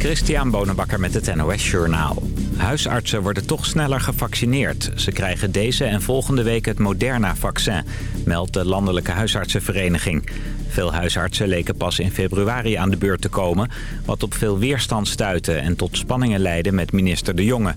Christian Bonenbakker met het NOS Journaal. Huisartsen worden toch sneller gevaccineerd. Ze krijgen deze en volgende week het Moderna-vaccin, meldt de Landelijke Huisartsenvereniging. Veel huisartsen leken pas in februari aan de beurt te komen... wat op veel weerstand stuitte en tot spanningen leidde met minister De Jonge.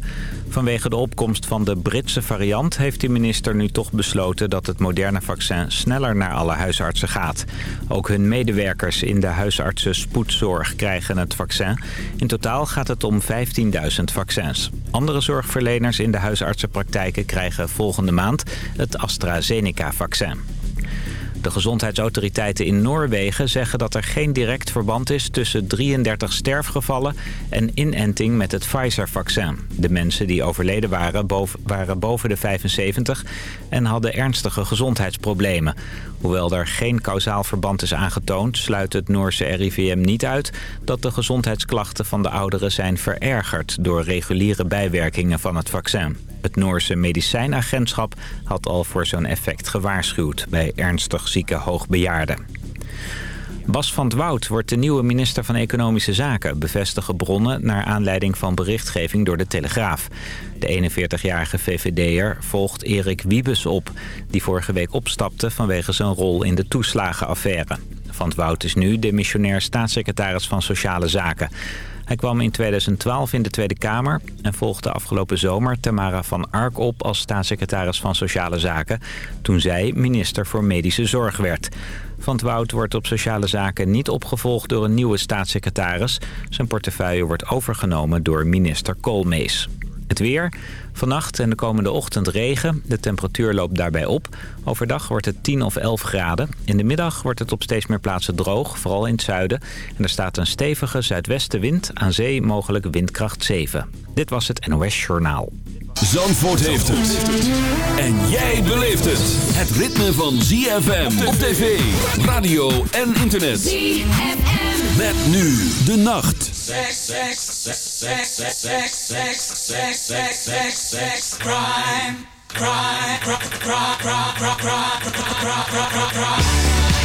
Vanwege de opkomst van de Britse variant heeft de minister nu toch besloten... dat het moderne vaccin sneller naar alle huisartsen gaat. Ook hun medewerkers in de huisartsen spoedzorg krijgen het vaccin. In totaal gaat het om 15.000 vaccins. Andere zorgverleners in de huisartsenpraktijken krijgen volgende maand het AstraZeneca-vaccin. De gezondheidsautoriteiten in Noorwegen zeggen dat er geen direct verband is tussen 33 sterfgevallen en inenting met het Pfizer-vaccin. De mensen die overleden waren, waren boven de 75 en hadden ernstige gezondheidsproblemen. Hoewel er geen kausaal verband is aangetoond, sluit het Noorse RIVM niet uit dat de gezondheidsklachten van de ouderen zijn verergerd door reguliere bijwerkingen van het vaccin. Het Noorse medicijnagentschap had al voor zo'n effect gewaarschuwd bij ernstig zieke hoogbejaarden. Bas van het Woud wordt de nieuwe minister van Economische Zaken... bevestigen bronnen naar aanleiding van berichtgeving door de Telegraaf. De 41-jarige VVD'er volgt Erik Wiebes op... die vorige week opstapte vanwege zijn rol in de toeslagenaffaire. Van het Woud is nu de missionair staatssecretaris van Sociale Zaken. Hij kwam in 2012 in de Tweede Kamer en volgde afgelopen zomer Tamara van Ark op als staatssecretaris van Sociale Zaken, toen zij minister voor Medische Zorg werd. Van het wordt op sociale zaken niet opgevolgd door een nieuwe staatssecretaris. Zijn portefeuille wordt overgenomen door minister Koolmees. Het weer. Vannacht en de komende ochtend regen. De temperatuur loopt daarbij op. Overdag wordt het 10 of 11 graden. In de middag wordt het op steeds meer plaatsen droog, vooral in het zuiden. En er staat een stevige zuidwestenwind, aan zee mogelijk windkracht 7. Dit was het NOS Journaal. Zandvoort heeft het. En jij beleeft het. Het ritme van ZFM op tv, radio en internet. ZFM. Met nu de nacht. Sex, sex, sex, sex, sex, sex, sex, sex, sex, sex, sex, crime, crime, crime, crime, crime, crime, crime, crime, crime, crime. always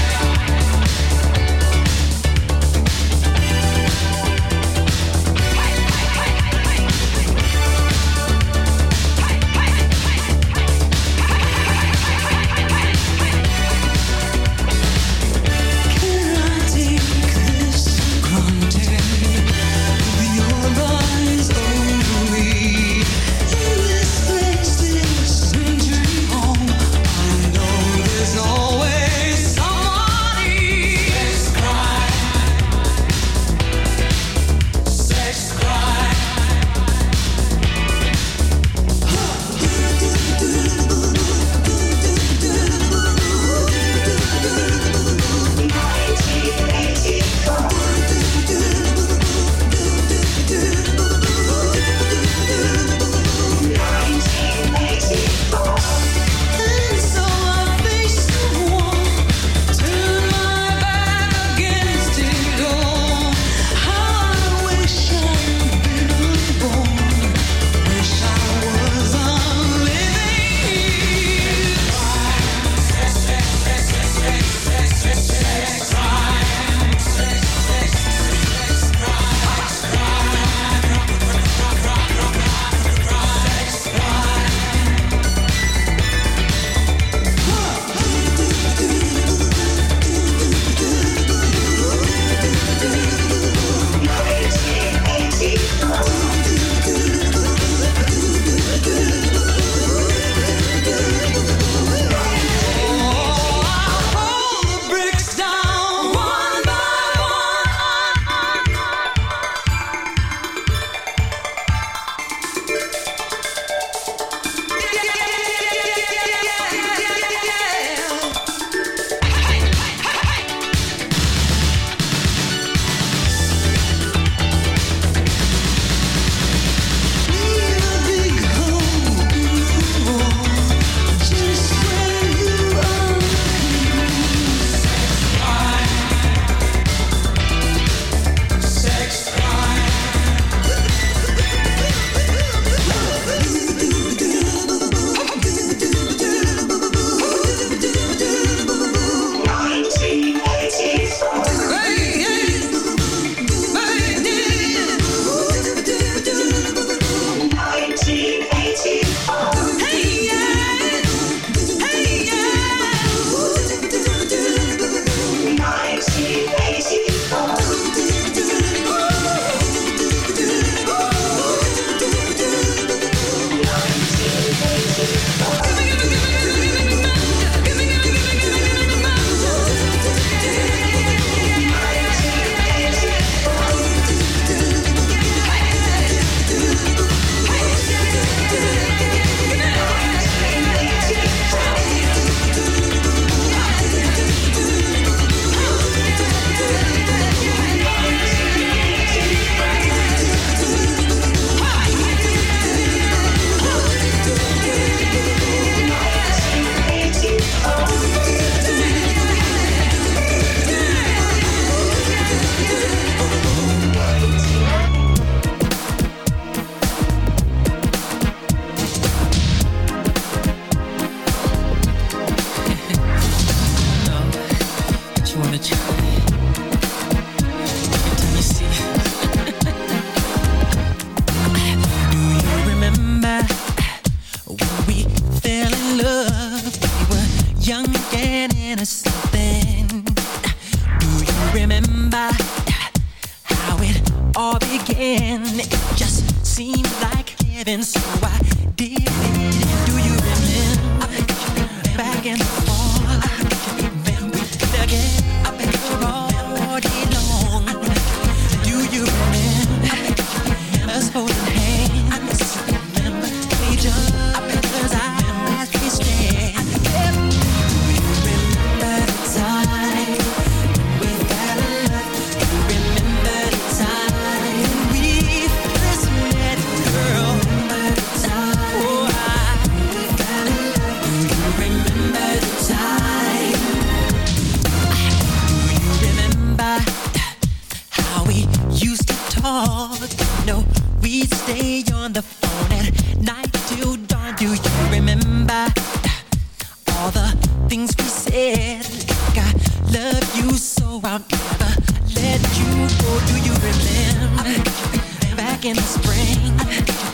in the spring.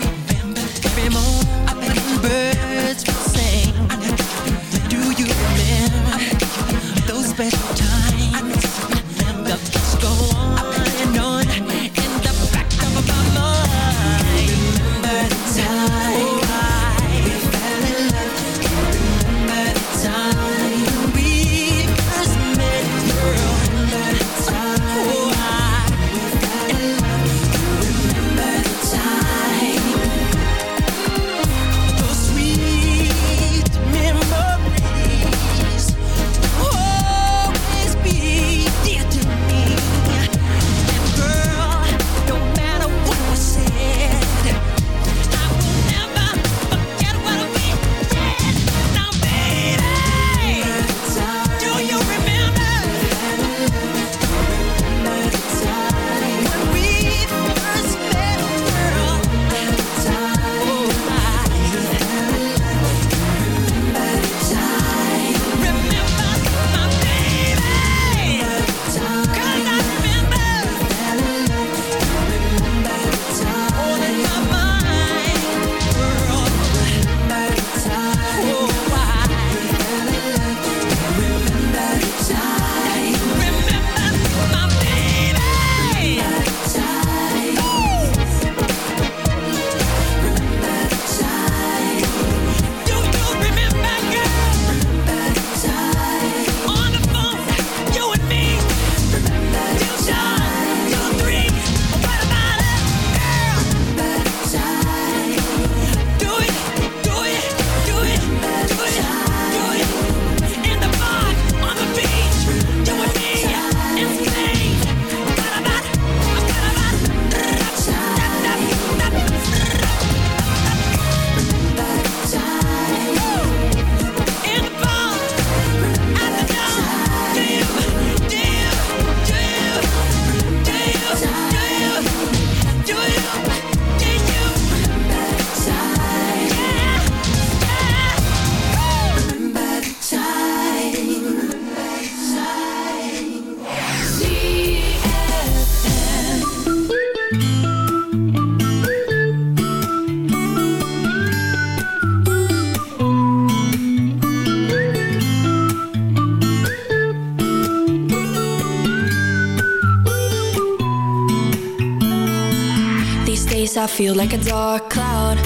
feel like a dark cloud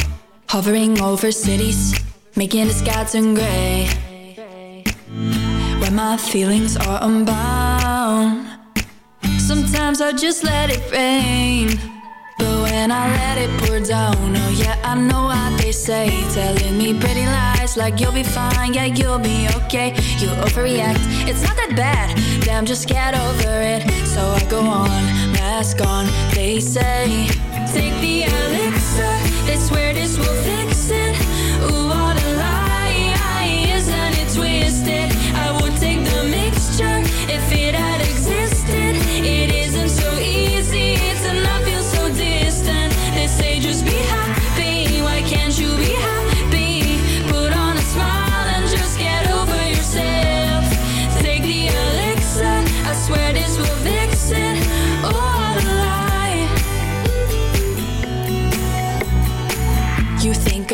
Hovering over cities Making the skies turn grey When my feelings are unbound. Sometimes I just let it rain. But when I let it pour down Oh yeah, I know what they say Telling me pretty lies like you'll be fine, yeah, you'll be okay. You overreact, it's not that bad. Damn, just get over it. So I go on, mask on. They say, take the elixir. They swear this will fix it. Ooh, what a lie! Isn't it twisted?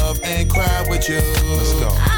love and cry with you. Let's go.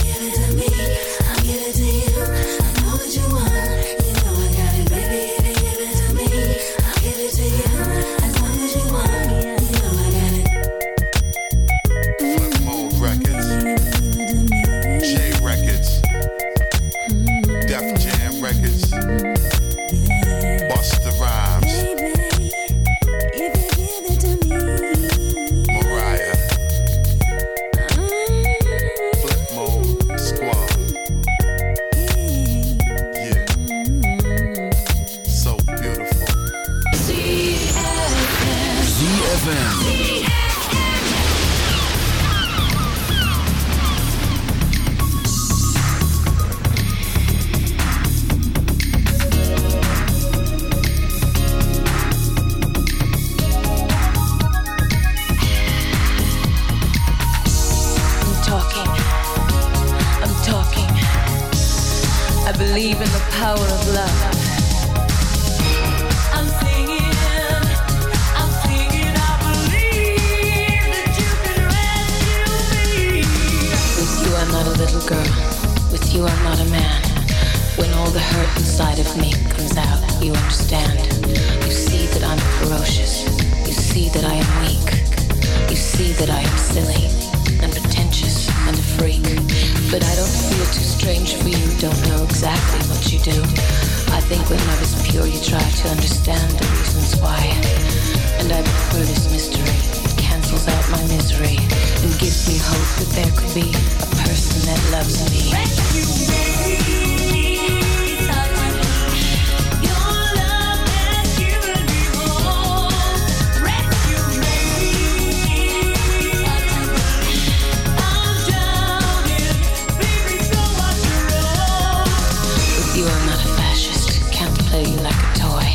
play you like a toy.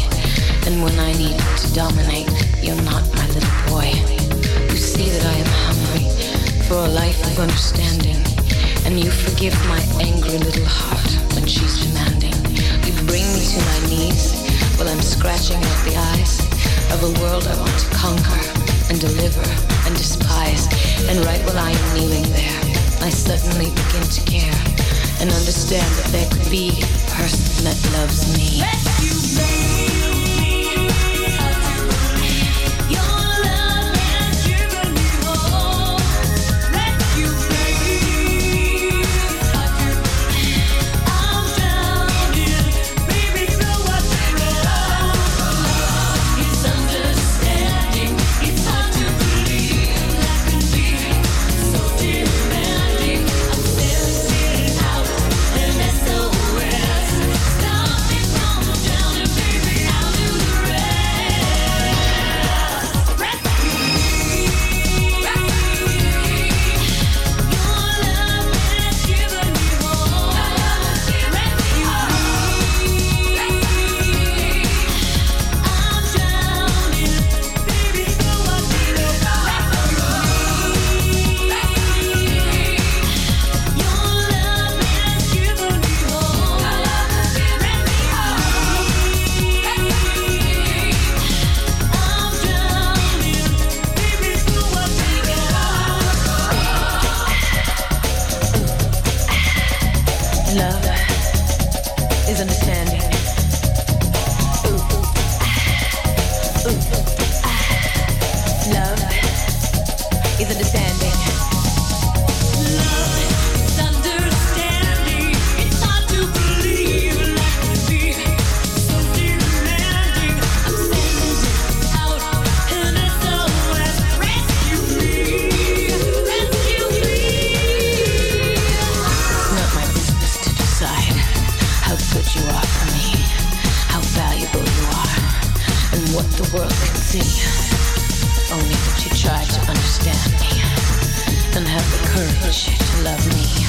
And when I need to dominate, you're not my little boy. You see that I am hungry for a life of understanding. And you forgive my angry little heart when she's demanding. You bring me to my knees while I'm scratching out the eyes of a world I want to conquer and deliver and despise. And right while I am kneeling there, I suddenly begin to care and understand that there could be a person that loves me. Understanding. Love is understanding. It's hard to believe. I'm out. Rescue me, rescue me. Not my business to decide how good you are for me, how valuable you are, and what the world can see. And have the courage to love me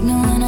for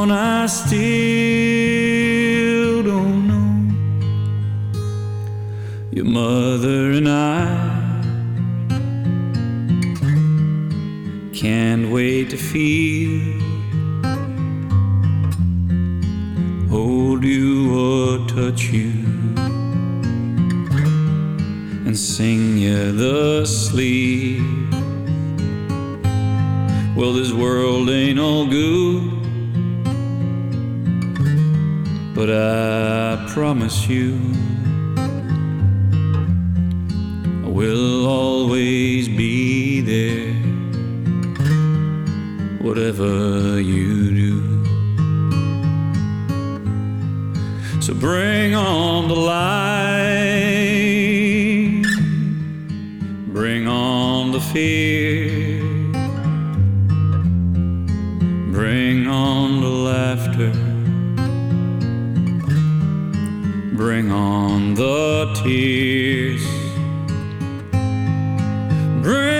one I still don't know. Your mother and I can't wait to feel. Hold you or touch you and sing you the sleep. But I promise you, I will always be there, whatever you do. So bring on the light, bring on the fear. on the tears. Bring